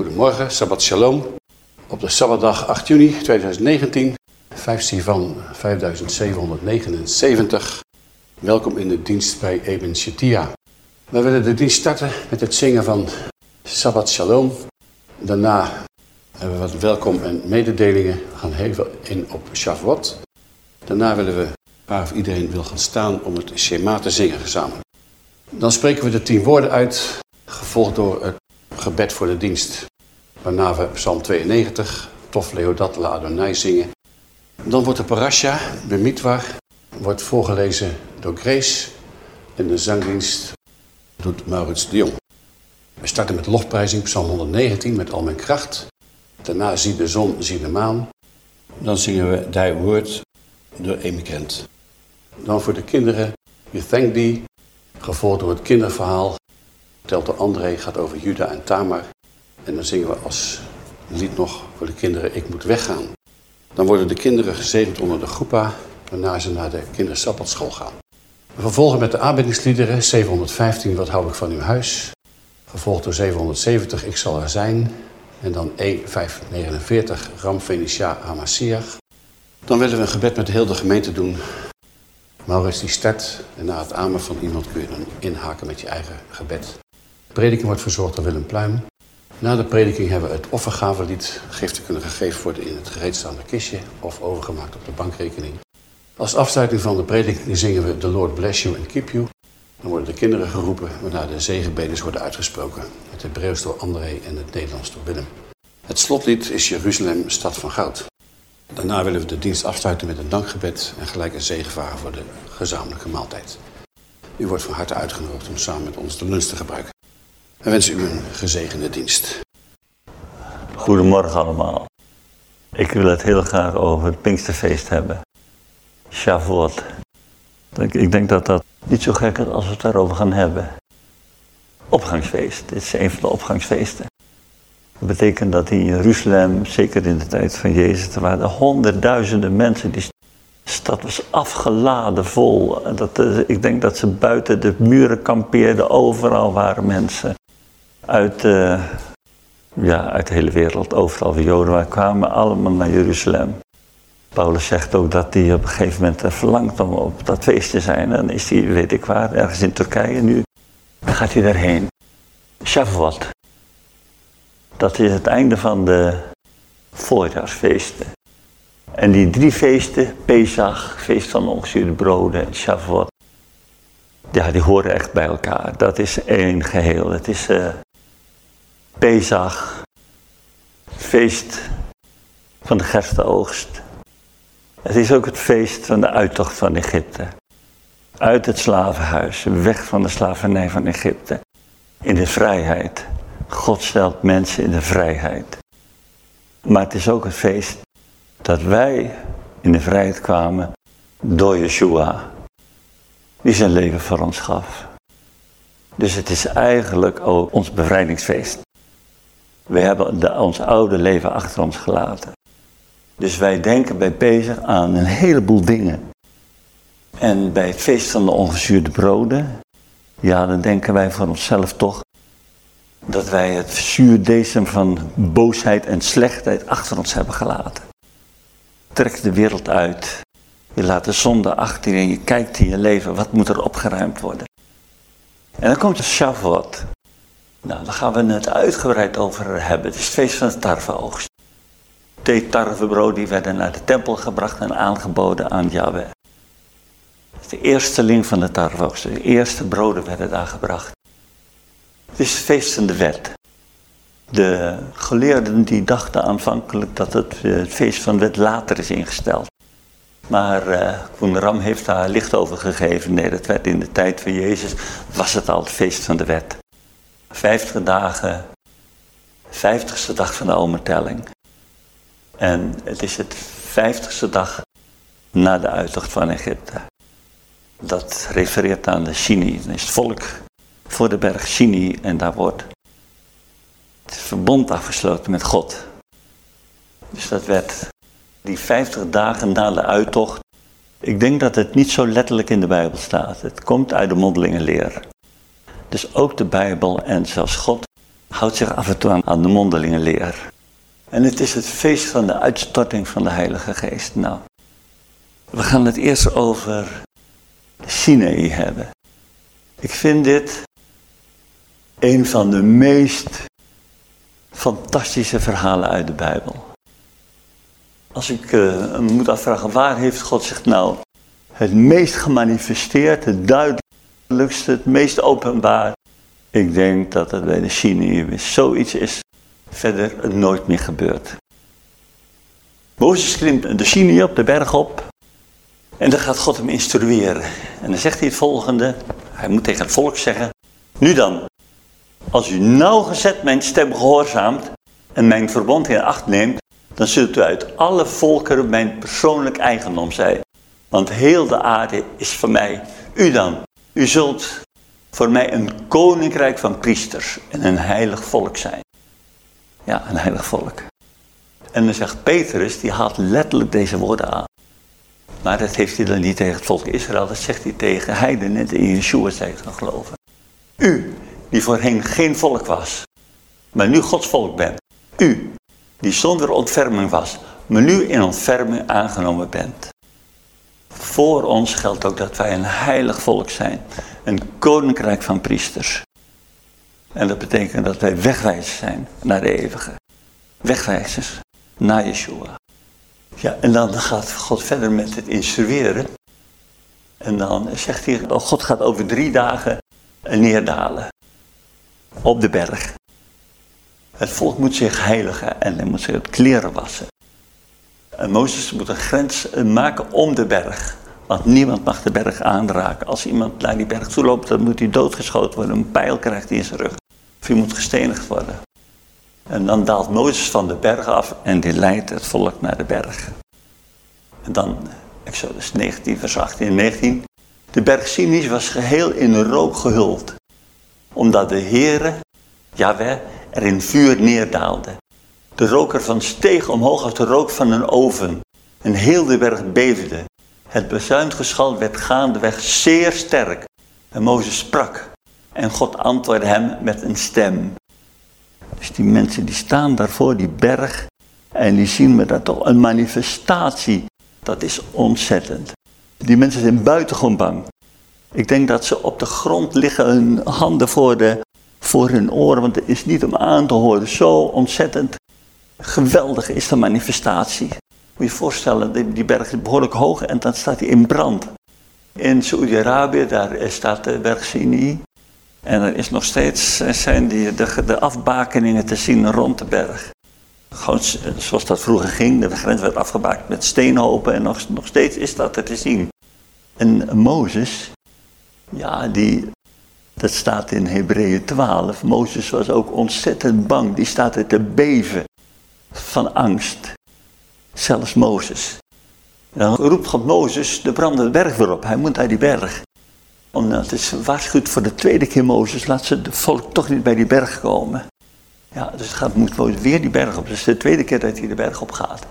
Goedemorgen, Sabbat Shalom. Op de Sabbatdag 8 juni 2019, 15 van 5779. Welkom in de dienst bij Eben Shatia. We willen de dienst starten met het zingen van Sabbat Shalom. Daarna hebben we wat welkom en mededelingen. We gaan even in op Shavuot. Daarna willen we waar of iedereen wil gaan staan om het Shema te zingen gezamenlijk. Dan spreken we de tien woorden uit, gevolgd door het gebed voor de dienst. Waarna we Psalm 92, Tof Leodat La Adonai zingen. Dan wordt de parasha, de mitwar, wordt voorgelezen door Grace. En de zangdienst doet Maurits de Jong. We starten met lofprijzing, Psalm 119, met al mijn kracht. Daarna zie de zon, zie de maan. Dan zingen we Thy Word door Emigrant. Dan voor de kinderen, We Thank Thee, gevolgd door het kinderverhaal. Telt de André gaat over Juda en Tamar. En dan zingen we als lied nog voor de kinderen Ik moet weggaan. Dan worden de kinderen gezegend onder de groepa, waarna ze naar de kindersabbatschool gaan. We vervolgen met de aanbiddingsliederen 715 Wat hou ik van uw huis. Gevolgd door 770 Ik zal er zijn. En dan E549 Ram Fenicia Amasiach. Dan willen we een gebed met heel de gemeente doen. Maurits die start en na het amen van iemand kun je dan inhaken met je eigen gebed. De prediking wordt verzorgd door Willem Pluim. Na de prediking hebben we het offergavelied. Giften kunnen gegeven worden in het gereedstaande kistje of overgemaakt op de bankrekening. Als afsluiting van de prediking zingen we The Lord Bless You and Keep You. Dan worden de kinderen geroepen, waarna de zegenbedens worden uitgesproken. Het Hebreeuws door André en het Nederlands door Willem. Het slotlied is Jeruzalem, stad van goud. Daarna willen we de dienst afsluiten met een dankgebed en gelijk een zegenvragen voor de gezamenlijke maaltijd. U wordt van harte uitgenodigd om samen met ons de lunch te gebruiken. We wensen u een gezegende dienst. Goedemorgen allemaal. Ik wil het heel graag over het Pinksterfeest hebben. Shavuot. Ik denk dat dat niet zo gek is als we het daarover gaan hebben. Opgangsfeest. Dit is een van de opgangsfeesten. Dat betekent dat in Jeruzalem, zeker in de tijd van Jezus, er waren honderdduizenden mensen. Die stad was afgeladen vol. Dat, eh, ik denk dat ze buiten de muren kampeerden. Overal waren mensen uit, uh, ja, uit de hele wereld. Overal van Joden kwamen allemaal naar Jeruzalem. Paulus zegt ook dat hij op een gegeven moment verlangt om op dat feest te zijn. Dan is hij, weet ik waar, ergens in Turkije nu. Dan gaat hij daarheen. Shavuot. Dat is het einde van de voorjaarsfeesten. En die drie feesten, Pesach, feest van de ongezuurde broden en Shavuot. Ja, die horen echt bij elkaar. Dat is één geheel. Het is uh, Pesach, feest van de gerstenoogst. Het is ook het feest van de uittocht van Egypte. Uit het slavenhuis, weg van de slavernij van Egypte. In de vrijheid. God stelt mensen in de vrijheid. Maar het is ook het feest dat wij in de vrijheid kwamen door Yeshua. Die zijn leven voor ons gaf. Dus het is eigenlijk ook ons bevrijdingsfeest. We hebben ons oude leven achter ons gelaten. Dus wij denken bij bezig aan een heleboel dingen. En bij het feest van de ongezuurde broden, ja, dan denken wij voor onszelf toch dat wij het zuurdesem van boosheid en slechtheid achter ons hebben gelaten. Trek de wereld uit. Je laat de zonde achter en je kijkt in je leven, wat moet er opgeruimd worden. En dan komt de Shavuot. Nou, daar gaan we het uitgebreid over hebben. Het is het feest van de tarweoogst. Twee tarwebrood die werden naar de tempel gebracht en aangeboden aan Yahweh. De eersteling van de tarweoogst. De eerste broden werden daar gebracht. Het is het feest van de wet. De geleerden die dachten aanvankelijk dat het, eh, het feest van de wet later is ingesteld. Maar uh, Koen Ram heeft daar licht over gegeven. Nee, dat werd in de tijd van Jezus, was het al het feest van de wet. Vijftig dagen, vijftigste dag van de omertelling. En het is het vijftigste dag na de uittocht van Egypte. Dat refereert aan de Shini. Dan is het volk voor de berg Shini en daar wordt het verbond afgesloten met God. Dus dat werd die vijftig dagen na de uittocht. Ik denk dat het niet zo letterlijk in de Bijbel staat. Het komt uit de mondelinge leer. Dus ook de Bijbel en zelfs God houdt zich af en toe aan de mondelinge leer. En het is het feest van de uitstorting van de Heilige Geest. Nou, we gaan het eerst over Sinai hebben. Ik vind dit een van de meest fantastische verhalen uit de Bijbel. Als ik uh, moet afvragen, waar heeft God zich nou het meest gemanifesteerd, het duidelijkste, het meest openbaar? Ik denk dat het bij de is. Zoiets is verder nooit meer gebeurd. Mozes klimt de Sinai op, de berg op. En dan gaat God hem instrueren. En dan zegt hij het volgende. Hij moet tegen het volk zeggen. Nu dan, als u nauwgezet mijn stem gehoorzaamt en mijn verbond in acht neemt, dan zult u uit alle volkeren mijn persoonlijk eigendom zijn. Want heel de aarde is van mij. U dan, u zult voor mij een koninkrijk van priesters en een heilig volk zijn. Ja, een heilig volk. En dan zegt Petrus, die haalt letterlijk deze woorden aan. Maar dat heeft hij dan niet tegen het volk Israël, dat zegt hij tegen heidenen die in Yeshua zijn gaan geloven. U, die voorheen geen volk was, maar nu Gods volk bent. U, die zonder ontferming was, maar nu in ontferming aangenomen bent. Voor ons geldt ook dat wij een heilig volk zijn, een koninkrijk van priesters. En dat betekent dat wij wegwijzers zijn naar de eeuwige. Wegwijzers naar Yeshua. Ja, en dan gaat God verder met het instrueren. En dan zegt hij, oh, God gaat over drie dagen neerdalen. Op de berg. Het volk moet zich heiligen en hij moet zich kleren wassen. En Mozes moet een grens maken om de berg. Want niemand mag de berg aanraken. Als iemand naar die berg toe loopt, dan moet hij doodgeschoten worden. Een pijl krijgt hij in zijn rug. Of hij moet gestenigd worden. En dan daalt Mozes van de berg af en die leidt het volk naar de berg. En dan, Exodus 19, vers 18 en 19. De berg Sinai was geheel in rook gehuld. Omdat de Heere, Yahweh, er in vuur neerdaalde. De rook ervan steeg omhoog als de rook van een oven. En heel de berg beefde. Het bezuingeschal werd gaandeweg zeer sterk. En Mozes sprak. En God antwoordde hem met een stem. Dus die mensen die staan daar voor die berg. En die zien me dat toch een manifestatie. Dat is ontzettend. Die mensen zijn buitengewoon bang. Ik denk dat ze op de grond liggen, hun handen voor, de, voor hun oren. Want het is niet om aan te horen. Zo ontzettend geweldig is de manifestatie. Moet je je voorstellen, die, berg is behoorlijk hoog en dan staat hij in brand. In Saoedi-Arabië, daar staat de berg Sinai. En er is nog steeds zijn die, de, de afbakeningen te zien rond de berg. Gewoon zoals dat vroeger ging, de grens werd afgebakend met steenhopen en nog, nog steeds is dat er te zien. En Mozes, ja, die, dat staat in Hebreeën 12. Mozes was ook ontzettend bang, die staat er te beven van angst. Zelfs Mozes. dan roept God Mozes de brandende berg weer op. Hij moet naar die berg omdat het waarschuwt voor de tweede keer Mozes, laat ze de volk toch niet bij die berg komen. Ja, dus het gaat, moet Mozes weer die berg op. Dus de tweede keer dat hij de berg op gaat.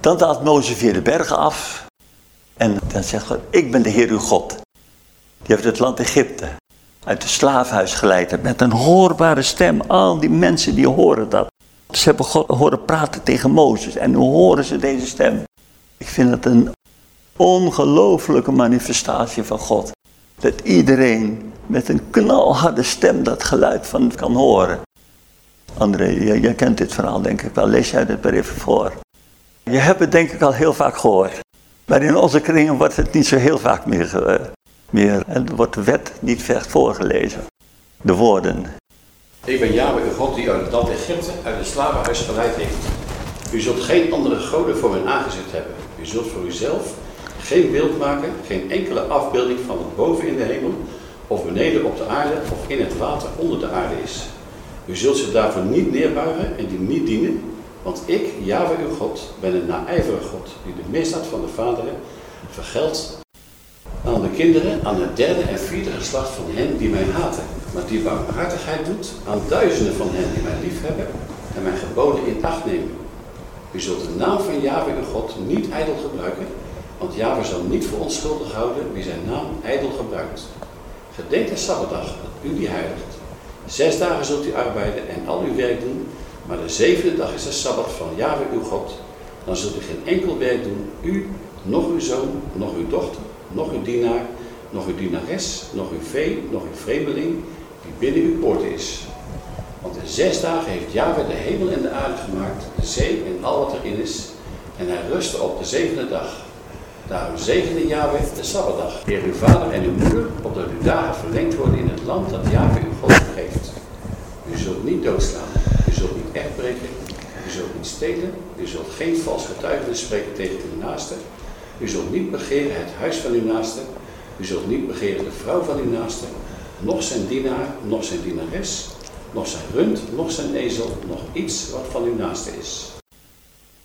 Dan daalt Mozes weer de bergen af. En dan zegt God, ik ben de Heer uw God. Die heeft het land Egypte uit het slaafhuis geleid. Met een hoorbare stem. Al die mensen die horen dat. Ze hebben God horen praten tegen Mozes. En nu horen ze deze stem. Ik vind het een ongelooflijke manifestatie van God. Dat iedereen met een knalharde stem dat geluid van kan horen. André, jij, kent dit verhaal denk ik wel. Lees jij dit maar even voor. Je hebt het denk ik al heel vaak gehoord. Maar in onze kringen wordt het niet zo heel vaak meer, meer en wordt de wet niet vecht voorgelezen. De woorden. Ik ben Yahweh, de God die uit het land Egypte, uit het slavenhuis geleid heeft. U zult geen andere goden voor mijn aangezicht hebben. U zult voor uzelf geen beeld maken, geen enkele afbeelding van wat boven in de hemel, of beneden op de aarde, of in het water onder de aarde is. U zult ze daarvoor niet neerbuigen en die niet dienen, want ik, Java uw God, ben een naijverige God, die de misdaad van de vaderen vergeldt aan de kinderen, aan het derde en vierde geslacht van hen die mij haten, maar die barmhartigheid doet aan duizenden van hen die mij liefhebben en mijn geboden in acht nemen. U zult de naam van Java uw God niet ijdel gebruiken, want Java zal niet voor onschuldig houden wie zijn naam ijdel gebruikt. Gedenk de Sabbatdag, dat u die heiligt. Zes dagen zult u arbeiden en al uw werk doen, maar de zevende dag is de Sabbat van Yahweh uw God. Dan zult u geen enkel werk doen, u, nog uw zoon, nog uw dochter, nog uw dienaar, nog uw dienares, nog uw vee, nog uw vreemdeling, die binnen uw poorten is. Want in zes dagen heeft Yahweh de hemel en de aarde gemaakt, de zee en al wat erin is, en hij rustte op de zevende dag. Daarom zegende Yahweh de Sabbatdag. Eer uw vader en uw moeder, opdat uw dagen verlengd worden in het land dat Yahweh uw God geeft. U zult niet doodslaan, u zult niet echt breken, u zult niet stelen, u zult geen vals getuigenis spreken tegen uw naaste, u zult niet begeren het huis van uw naaste, u zult niet begeren de vrouw van uw naaste, nog zijn dienaar, nog zijn dienares, nog zijn rund, nog zijn ezel, nog iets wat van uw naaste is.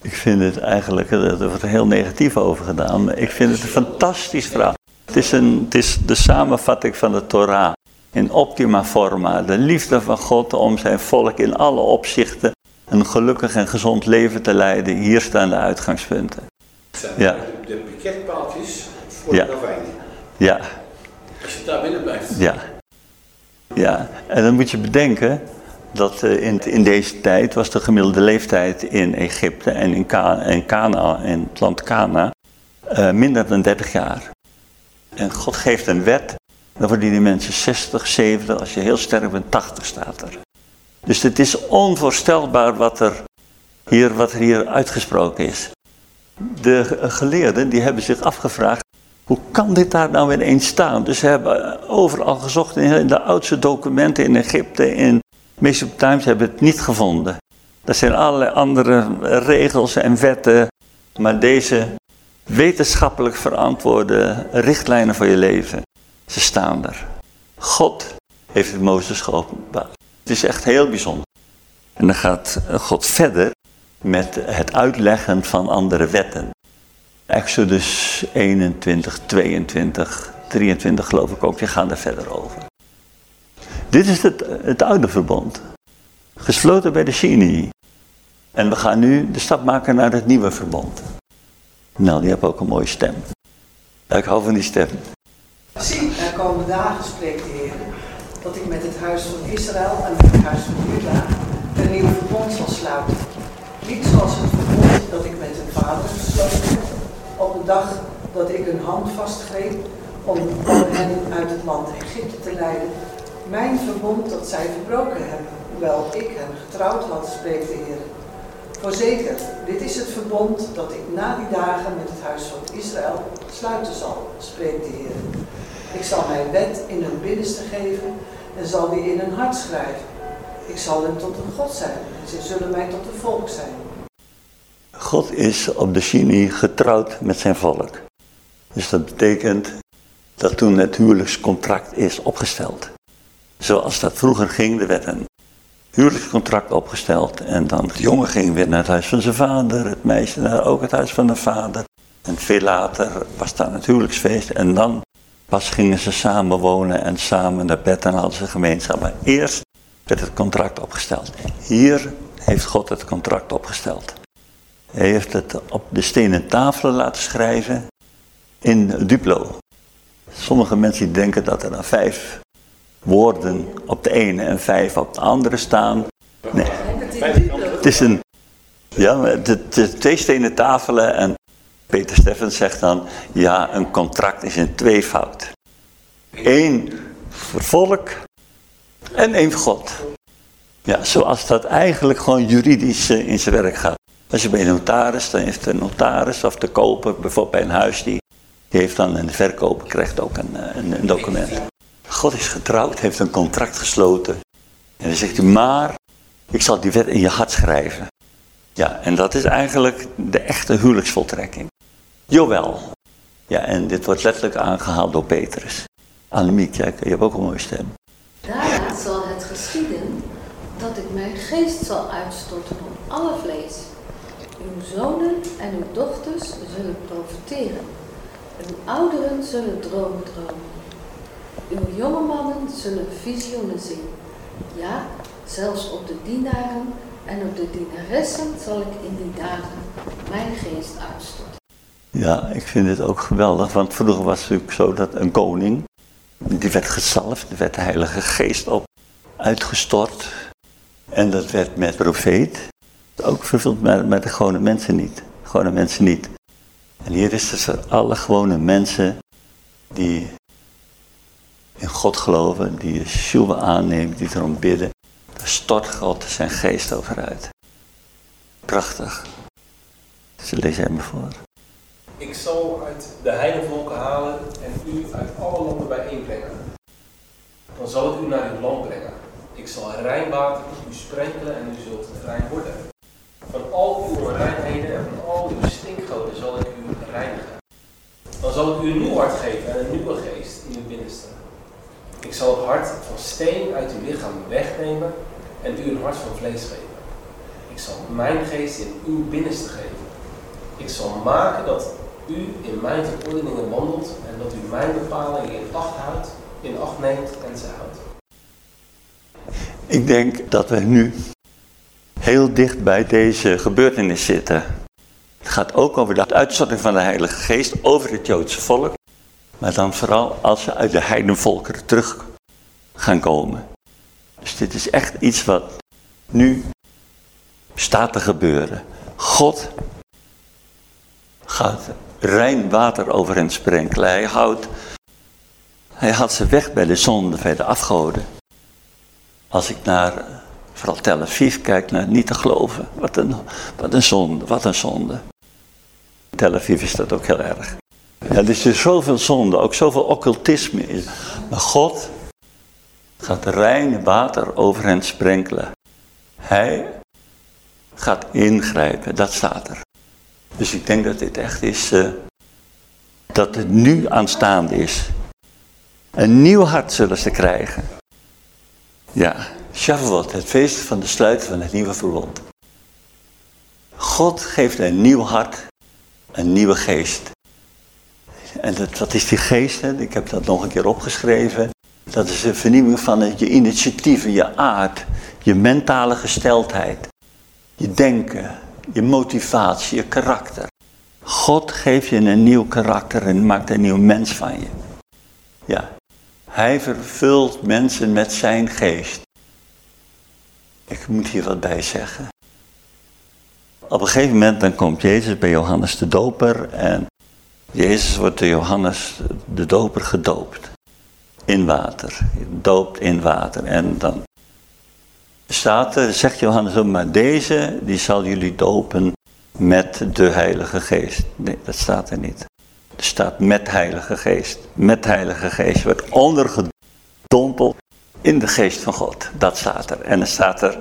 Ik vind het eigenlijk, er wordt heel negatief over gedaan, ik vind het een fantastisch verhaal. Het is, een, het is de samenvatting van de Torah in optima forma. De liefde van God om zijn volk in alle opzichten een gelukkig en gezond leven te leiden. Hier staan de uitgangspunten. Ja. De piketpaaltjes voor ja. de ravijn. Ja. Als je daar binnen blijft. Ja. Ja, en dan moet je bedenken dat uh, in, in, deze tijd was de gemiddelde leeftijd in Egypte en in, Ka in Cana, in het land Cana, uh, minder dan 30 jaar. En God geeft een wet, dan worden die mensen 60, 70, als je heel sterk bent, 80 staat er. Dus het is onvoorstelbaar wat er hier, wat er hier uitgesproken is. De geleerden die hebben zich afgevraagd, hoe kan dit daar nou ineens staan? Dus ze hebben overal gezocht in de oudste documenten in Egypte, in Mesopotamië, hebben het niet gevonden. Er zijn allerlei andere regels en wetten, maar deze wetenschappelijk verantwoorde richtlijnen voor je leven, ze staan er. God heeft het Mozes geopenbaard. Het is echt heel bijzonder. En dan gaat God verder met het uitleggen van andere wetten. Exodus 21, 22, 23 geloof ik ook, die gaan er verder over. Dit is het, het oude verbond. Gesloten bij de Sinai. En we gaan nu de stap maken naar het nieuwe verbond. Nou, die heeft ook een mooie stem. Ik hou van die stem. Zie, er komen dagen, spreekt de Heer, dat ik met het huis van Israël en met het huis van Juda een nieuw verbond zal sluiten. Niet zoals het verbond dat ik met hun vader gesloten heb, op de dag dat ik hun hand vastgreep om hen uit het land Egypte te leiden. Mijn verbond dat zij verbroken hebben, hoewel ik hen getrouwd had, spreekt de Heer. Voorzeker, dit is het verbond dat ik na die dagen met het huis van Israël sluiten zal, spreekt de Heer. Ik zal mijn wet in hun binnenste geven en zal die in hun hart schrijven. Ik zal hen tot een God zijn en zij zullen mij tot een volk zijn. God is op de Sinai getrouwd met zijn volk. Dus dat betekent dat toen het huwelijkscontract is opgesteld. Zoals dat vroeger ging, er werd een huwelijkscontract opgesteld. En dan de jongen ging weer naar het huis van zijn vader, het meisje naar ook het huis van de vader. En veel later was daar het huwelijksfeest. En dan pas gingen ze samen wonen en samen naar bed en hadden ze gemeenschap. Maar eerst het contract opgesteld. Hier heeft God het contract opgesteld. Hij heeft het op de stenen tafelen laten schrijven in Duplo. Sommige mensen denken dat er dan vijf woorden op de ene en vijf op de andere staan. Nee, het is een, ja, het twee stenen tafelen en Peter Steffens zegt dan, ja, een contract is een tweevoud. Eén voor volk en één God. Ja, zoals dat eigenlijk gewoon juridisch eh, in zijn werk gaat. Als je bij een notaris, dan heeft de notaris of de koper, bijvoorbeeld bij een huis, die, die heeft dan, en de verkoper krijgt ook een, eh, een, een document. God is getrouwd, heeft een contract gesloten. En dan zegt hij, maar ik zal die wet in je hart schrijven. Ja, en dat is eigenlijk de echte huwelijksvoltrekking. Jawel. Ja, en dit wordt letterlijk aangehaald door Petrus. Annemiek, jij, je hebt ook een mooie stem. Daarna zal het geschieden dat ik mijn geest zal uitstorten op alle vlees. Uw zonen en uw dochters zullen profiteren. Uw ouderen zullen dromen dromen. Uw jonge mannen zullen visioenen zien. Ja, zelfs op de dienaren en op de dienaressen zal ik in die dagen mijn geest uitstorten. Ja, ik vind het ook geweldig, want vroeger was het zo dat een koning, die werd gezalfd, er werd de Heilige Geest op uitgestort. En dat werd met profeet ook vervuld, maar met de gewone mensen niet. Gewone mensen niet. En hier is het voor alle gewone mensen die in God geloven, die Yeshua aannemen, die erom bidden. Daar stort God zijn geest over uit. Prachtig. Dus lees jij me voor. Ik zal uit de heidenvolken halen en u uit alle landen bijeenbrengen. Dan zal ik u naar uw land brengen. Ik zal rein water u sprenkelen en u zult rein worden. Van al uw onreinheden en van al uw stinkgoden zal ik u reinigen. Dan zal ik u een nieuw hart geven en een nieuwe geest in uw binnenste. Ik zal het hart van steen uit uw lichaam wegnemen en u een hart van vlees geven. Ik zal mijn geest in uw binnenste geven. Ik zal maken dat u in mijn verordeningen wandelt en dat u mijn bepalingen in acht houdt, in acht neemt en ze houdt. Ik denk dat we nu heel dicht bij deze gebeurtenis zitten. Het gaat ook over de uitstorting van de Heilige Geest over het Joodse volk. Maar dan vooral als ze uit de heidenvolkeren terug gaan komen. Dus dit is echt iets wat nu staat te gebeuren. God gaat rein water over hen sprenkelen. Hij houdt, hij had ze weg bij de zonde, bij de afgoden. Als ik naar, vooral Tel Aviv kijk, naar niet te geloven. Wat een, wat een zonde, wat een zonde. In Tel Aviv is dat ook heel erg. Ja, er is dus zoveel zonde, ook zoveel occultisme. Maar God gaat rein water over hen sprenkelen. Hij gaat ingrijpen, dat staat er. Dus ik denk dat dit echt is, uh, dat het nu aanstaande is. Een nieuw hart zullen ze krijgen. Ja, Shavuot, het feest van de sluiten van het nieuwe verbond. God geeft een nieuw hart, een nieuwe geest. En dat, wat is die geest? Hè? Ik heb dat nog een keer opgeschreven. Dat is een vernieuwing van je initiatieven, je aard, je mentale gesteldheid, je denken, je motivatie, je karakter. God geeft je een nieuw karakter en maakt een nieuw mens van je. Ja, hij vervult mensen met zijn geest. Ik moet hier wat bij zeggen. Op een gegeven moment dan komt Jezus bij Johannes de Doper en Jezus wordt door Johannes de Doper gedoopt. In water. Doopt in water. En dan staat er, zegt Johannes ook, maar deze die zal jullie dopen met de Heilige Geest. Nee, dat staat er niet. Er staat met Heilige Geest. Met Heilige Geest. Wordt ondergedompeld in de geest van God. Dat staat er. En dan staat er,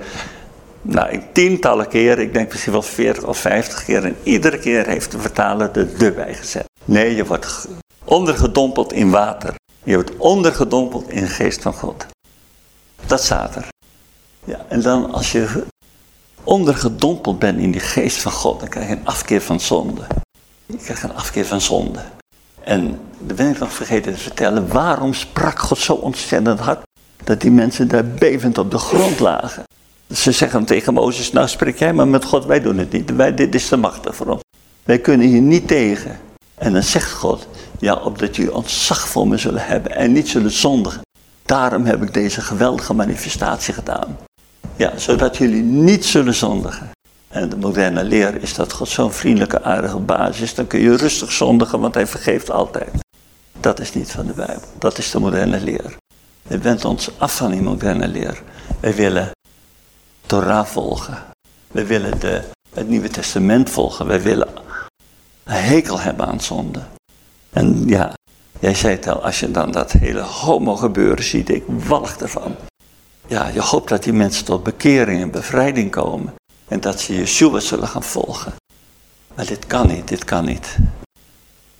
nou in tientallen keren, ik denk misschien wel 40 of 50 keer. En iedere keer heeft de vertaler de de bij gezet. Nee, je wordt ondergedompeld in water. Je wordt ondergedompeld in de geest van God. Dat staat er. Ja, en dan als je ondergedompeld bent in die geest van God, dan krijg je een afkeer van zonde. Je krijgt een afkeer van zonde. En dan ben ik nog vergeten te vertellen, waarom sprak God zo ontzettend hard dat die mensen daar bevend op de grond lagen. Ze zeggen tegen Mozes, nou spreek jij maar met God, wij doen het niet. Wij, dit is te machtig voor ons. Wij kunnen hier niet tegen. En dan zegt God, ja, opdat jullie ontzag voor me zullen hebben en niet zullen zondigen. Daarom heb ik deze geweldige manifestatie gedaan. Ja, zodat jullie niet zullen zondigen. En de moderne leer is dat God zo'n vriendelijke, aardige basis is. Dan kun je rustig zondigen, want hij vergeeft altijd. Dat is niet van de Bijbel. Dat is de moderne leer. We wendt ons af van die moderne leer. Wij willen Torah volgen. We willen de, het Nieuwe Testament volgen. Wij willen een hekel hebben aan zonde. En ja, jij zei het al, als je dan dat hele homo gebeuren ziet, ik walg ervan. Ja, je hoopt dat die mensen tot bekering en bevrijding komen. En dat ze Yeshua zullen gaan volgen. Maar dit kan niet, dit kan niet.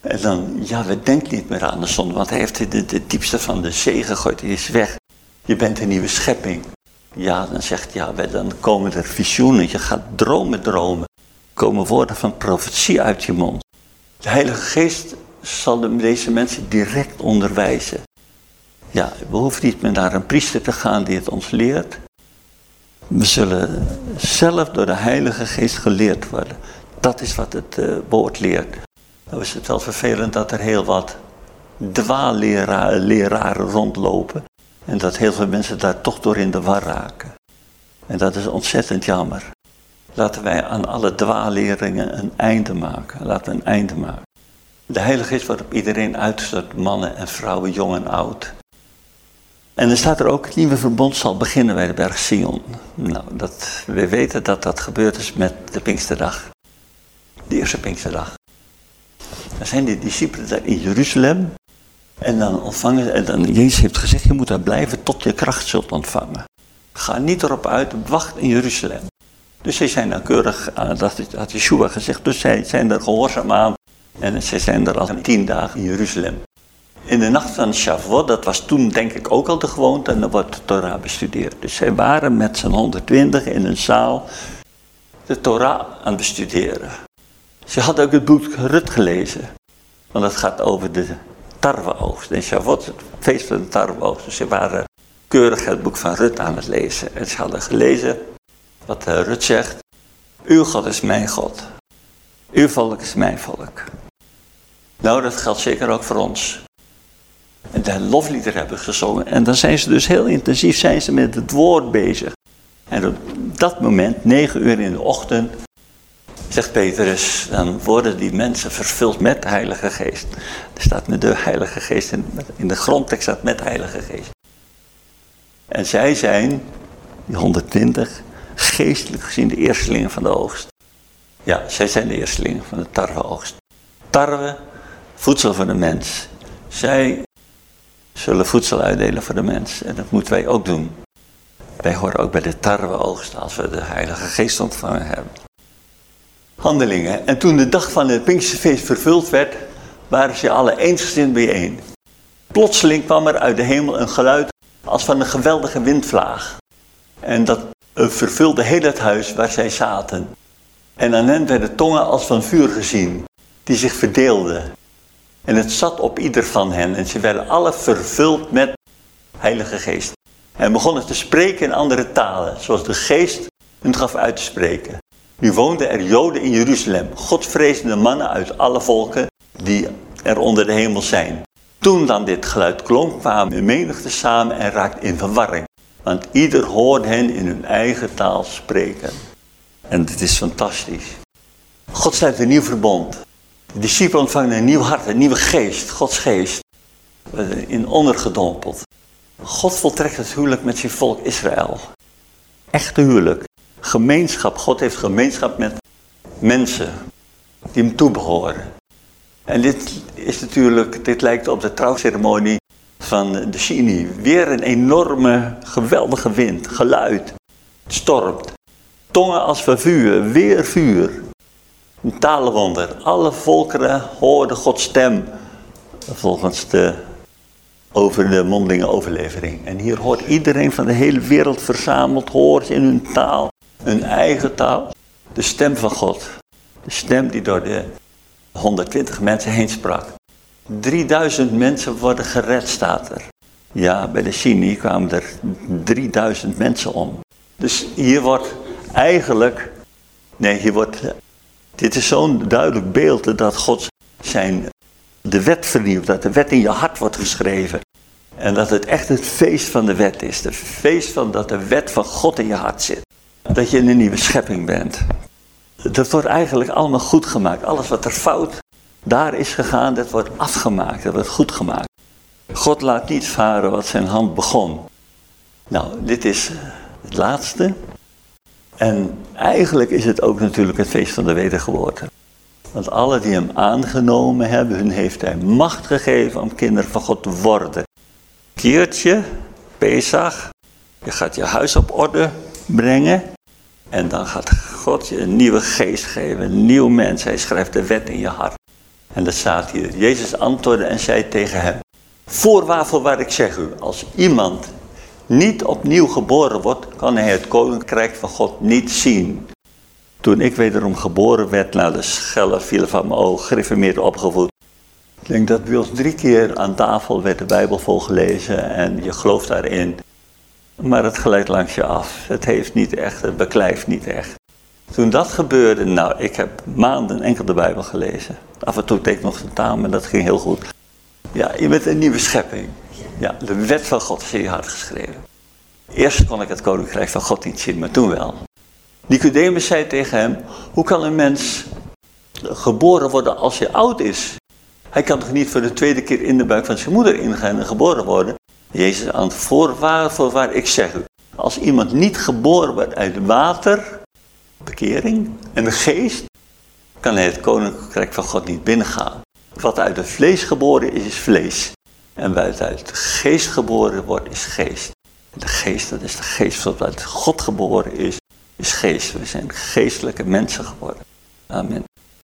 En dan, ja, we denken niet meer aan de zonde, want hij heeft de, de diepste van de zee gegooid, die is weg. Je bent een nieuwe schepping. Ja, dan zegt ja, dan komen er visioenen, je gaat dromen dromen. Komen woorden van profetie uit je mond. De Heilige Geest zal deze mensen direct onderwijzen. Ja, we hoeven niet meer naar een priester te gaan die het ons leert. We zullen zelf door de Heilige Geest geleerd worden. Dat is wat het uh, woord leert. Nou is het wel vervelend dat er heel wat dwaalleraren rondlopen. En dat heel veel mensen daar toch door in de war raken. En dat is ontzettend jammer. Laten wij aan alle dwaaleringen een einde maken. Laten we een einde maken. De Heilige Geest wordt op iedereen uitgestort, mannen en vrouwen, jong en oud. En er staat er ook, het nieuwe verbond zal beginnen bij de berg Sion. Nou, dat, we weten dat dat gebeurd is met de Pinksterdag. De eerste Pinksterdag. Dan zijn die discipelen daar in Jeruzalem. En dan ontvangen ze, en dan, Jezus heeft gezegd, je moet daar blijven tot je kracht zult ontvangen. Ga niet erop uit, wacht in Jeruzalem. Dus zij zijn dan keurig, uh, dat had Yeshua gezegd, dus zij zijn er gehoorzaam aan. En zij zijn er al tien dagen in Jeruzalem. In de nacht van Shavuot, dat was toen denk ik ook al de gewoonte, en dan wordt de Torah bestudeerd. Dus zij waren met z'n 120 in een zaal de Torah aan het bestuderen. Ze hadden ook het boek Rut gelezen, want het gaat over de tarweoogst. En Shavuot, het feest van de tarweoogst. Dus ze waren keurig het boek van Rut aan het lezen. En ze hadden gelezen wat Rut zegt. Uw God is mijn God. Uw volk is mijn volk. Nou, dat geldt zeker ook voor ons. En de loflieder hebben gezongen. En dan zijn ze dus heel intensief zijn ze met het woord bezig. En op dat moment, negen uur in de ochtend, zegt Petrus, dan worden die mensen vervuld met de Heilige Geest. Er staat met de Heilige Geest, in, in de grondtekst staat met Heilige Geest. En zij zijn, die 120, geestelijk gezien de eerstelingen van de oogst. Ja, zij zijn de eerstelingen van de tarweoogst. Tarwe, voedsel voor de mens. Zij zullen voedsel uitdelen voor de mens. En dat moeten wij ook doen. Wij horen ook bij de tarweoogst als we de Heilige Geest ontvangen hebben. Handelingen. En toen de dag van het Pinksterfeest vervuld werd, waren ze alle eensgezind bijeen. Plotseling kwam er uit de hemel een geluid als van een geweldige windvlaag. En dat vervulde heel het huis waar zij zaten. En aan hen werden tongen als van vuur gezien, die zich verdeelden. En het zat op ieder van hen en ze werden alle vervuld met Heilige Geest. En begonnen te spreken in andere talen, zoals de Geest hun gaf uit te spreken. Nu woonden er Joden in Jeruzalem, godvrezende mannen uit alle volken die er onder de hemel zijn. Toen dan dit geluid klonk, kwamen de menigte samen en raakte in verwarring. Want ieder hoorde hen in hun eigen taal spreken. En dit is fantastisch. God sluit een nieuw verbond. De discipelen ontvangen een nieuw hart, een nieuwe geest, Gods geest. In ondergedompeld. God voltrekt het huwelijk met zijn volk Israël. Echte huwelijk. Gemeenschap. God heeft gemeenschap met mensen die hem toebehoren. En dit is natuurlijk, dit lijkt op de trouwceremonie van de Shini. Weer een enorme, geweldige wind, geluid. Stormt. Tongen als van vuur, weer vuur. Een talenwonder. Alle volkeren hoorden Gods stem. Volgens de over de mondelinge overlevering. En hier hoort iedereen van de hele wereld verzameld, hoort in hun taal, hun eigen taal, de stem van God. De stem die door de 120 mensen heen sprak. 3000 mensen worden gered, staat er. Ja, bij de Sini kwamen er 3000 mensen om. Dus hier wordt eigenlijk, nee, hier wordt, dit is zo'n duidelijk beeld dat God zijn, de wet vernieuwt, dat de wet in je hart wordt geschreven. En dat het echt het feest van de wet is. Het feest van dat de wet van God in je hart zit. Dat je een nieuwe schepping bent. Dat wordt eigenlijk allemaal goed gemaakt. Alles wat er fout daar is gegaan, dat wordt afgemaakt, dat wordt goed gemaakt. God laat niet varen wat zijn hand begon. Nou, dit is het laatste. En eigenlijk is het ook natuurlijk het feest van de wedergeboorte. Want alle die hem aangenomen hebben, hun heeft hij macht gegeven om kinderen van God te worden. Keertje, Pesach, je gaat je huis op orde brengen. En dan gaat God je een nieuwe geest geven, een nieuw mens. Hij schrijft de wet in je hart. En dat staat hier. Jezus antwoordde en zei tegen hem. Voorwaar, voorwaar ik zeg u, als iemand niet opnieuw geboren wordt, kan hij het koninkrijk van God niet zien. Toen ik wederom geboren werd, na de schellen vielen van mijn oog, gereformeerd opgevoed. Ik denk dat bij ons drie keer aan tafel werd de Bijbel volgelezen en je gelooft daarin. Maar het glijdt langs je af. Het heeft niet echt, het beklijft niet echt. Toen dat gebeurde, nou, ik heb maanden enkel de Bijbel gelezen. Af en toe deed ik nog de taal, maar dat ging heel goed. Ja, je bent een nieuwe schepping. Ja, de wet van God is in je hart geschreven. Eerst kon ik het koninkrijk van God niet zien, maar toen wel. Nicodemus zei tegen hem, hoe kan een mens geboren worden als hij oud is? Hij kan toch niet voor de tweede keer in de buik van zijn moeder ingaan en geboren worden? Jezus aan het voorwaar, voorwaar, ik zeg u, als iemand niet geboren wordt uit water, bekering en de geest, kan hij het koninkrijk van God niet binnengaan. Wat uit het vlees geboren is, is vlees. En wat uit de geest geboren wordt, is geest. De geest, dat is de geest wat uit God geboren is, is geest. We zijn geestelijke mensen geworden. Amen.